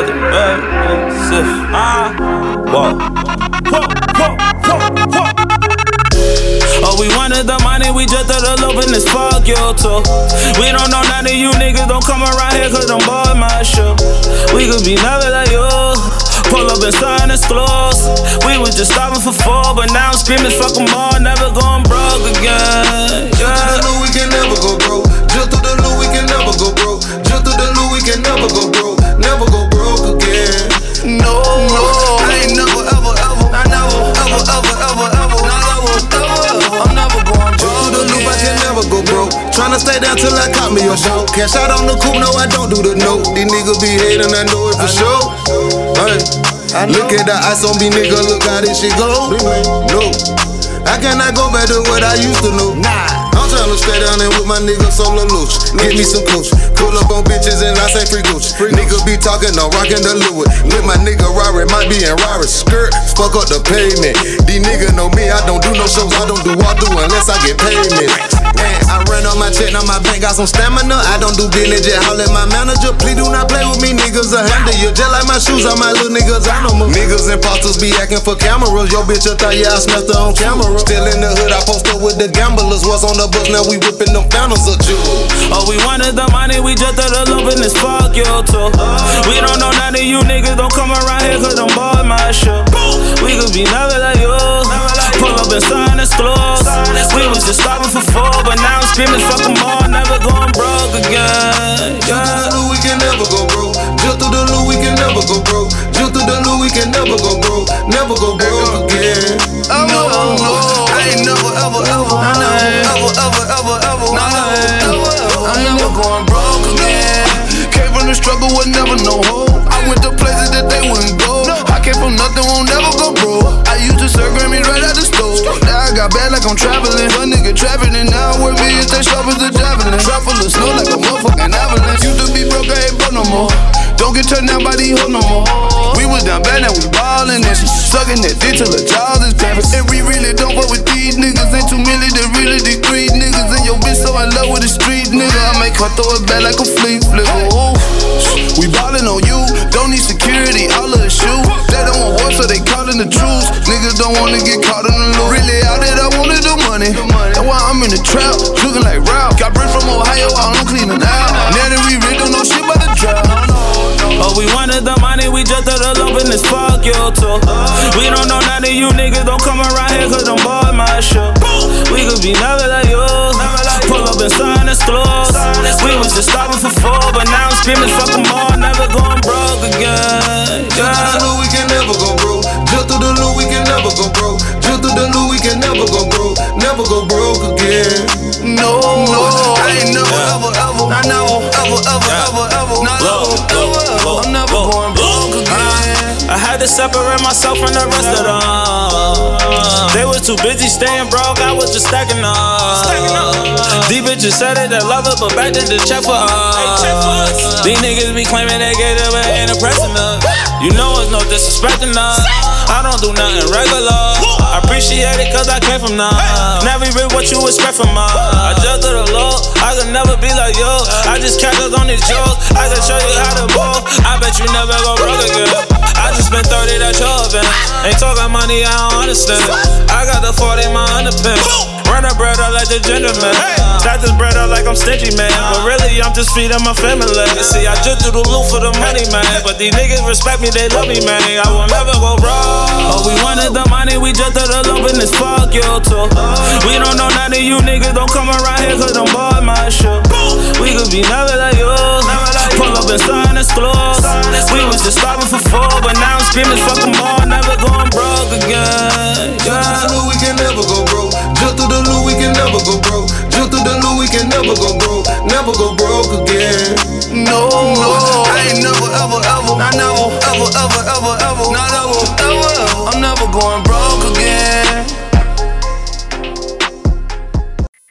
another bird. Sif, Oh, we wanted the money, we just thought the love in this fuck you too. We don't know none of you niggas, don't come around here cause I'm bored my show. We could be nothing like you. Pull up in sign is close. We was just starving for four, but now I'm screaming, fuck them all, never going broke again. Yeah. I know we can never go broke. Tryna stay down till I caught me a show. Cash out on the coupe, no, I don't do the note. These niggas be hating, I know it for sure. Hey, look at the ice on me, nigga, look how this shit go. No, I cannot go back to what I used to know. Nah. Tryna stay down there with my nigga solo loose. Get me some coach. Pull up on bitches and I say free gooch. Nigga be talking, I'm rocking the Louis. With my nigga Rari, might be in Rari skirt. Fuck up the pavement. These niggas know me, I don't do no shows. I don't do walk through unless I get payment. Man, I ran on my check, now my bank got some stamina. I don't do business, just holler at my manager. Please do not play with me, niggas. I handle you just like my shoes. All my little niggas, I know my niggas imposters be acting for cameras. Yo, bitch, I thought yeah, I smacked her on camera. Still in the hood, I post up with the gamblers. What's on the bus now? We whipping them fountains of jewels. All we wanted the money, we just at the loop and it's fuck you too. We don't know none of you niggas, don't come around here cause I'm bored my show. We could be never like you. Pull up and sign this close. We was just stopping for four, but now I'm screaming, fuck them all, never going broke again. Just through the loop, we can never go broke. Just through the loop, we can never go broke. Just through the loop, we can never go broke. Never go broke again. Broke again. Came from the struggle, was never no hope. I went to places that they wouldn't go. I came from nothing, won't never go broke. I used to serve Grammys right out the stove. Now I got bad like I'm traveling. One nigga and now I'm worth millions, they sharp as a javelin. Drop full of snow like a motherfucking avalanche. Used to be broke, I ain't broke no more. Don't get turned down by these hoes no more. We was down bad, now we ballin' and she sucking that dick till her jaws is clapping. And we really don't fuck with these niggas. Ain't too many, they really three niggas. And your bitch so in love with the street nigga. I her throw it back like a flipper. Ooh. We ballin' on you, don't need security, of the shoes. They don't want war, so they callin' the truth. Niggas don't wanna get caught in the loop. Really out there, I wanted the money. That's why I'm in the trap, looking like Ralph. Got bricks from Ohio, all I'm cleaning out. Was stopping for four, but now I'm screaming, fuck them all, never going broke again. Just through the loop, we can never go broke. Through the loop, we can never go broke. Through the loop, we can never go broke. Never go broke again. No, no, I ain't never, ever, ever, I never, ever, ever, ever, ever, not ever, ever. I'm never going broke uh-huh. again. I had to separate myself from the rest of them. They was too busy staying broke, I was just stacking up. These bitches said it, they love it, but back then the check for us. These niggas be claiming they get it, but ain't impressing us. You know it's no disrespecting us. I don't do nothing regular. I appreciate it cause I came from now. Never read what you expect from us. I just did a low, I could never be like you. I just catch us on these jokes. I can show you how to ball. I bet you never go I got the 40 in my underpin. Run a bread up like the gentleman. Stack this bread up like I'm stingy, man. But really, I'm just feeding my family. See, I just do the loot for the money, man. But these niggas respect me, they love me, man. I will never go wrong. Oh, we wanted the money, we just did the loop and it's fuck you too. We don't know none of you niggas, don't come around here cause I'm bored my show. We could be never like you. Pull up and sign this close. We was just stopping for four, but now I'm screaming, fuck them all, never going broke again. Can never go broke. Just through the loop, we can never go broke. Just through the loop, we can never go broke. Never go broke again. No, no, I ain't never, ever,